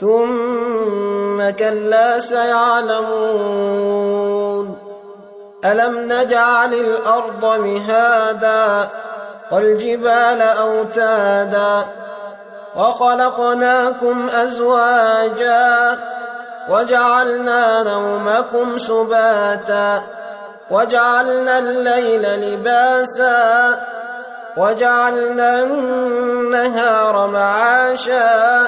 ثم كلا سيعلمون. ألم نجعل الأرض مهادا والجبال أوتادا وخلقناكم أزواجا وجعلنا نومكم سباتا وجعلنا الليل لباسا وجعلنا النهار معاشا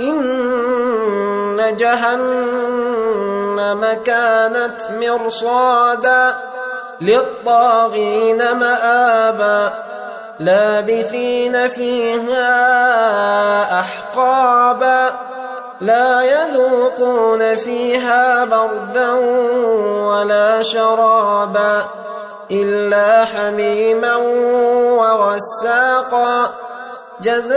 إن جهنم كانت مرصادا للطاغين مآبا لابثين فيها أحقابا لا يذوقون فيها بردا ولا شرابا إلا حميما وغساقا جزاء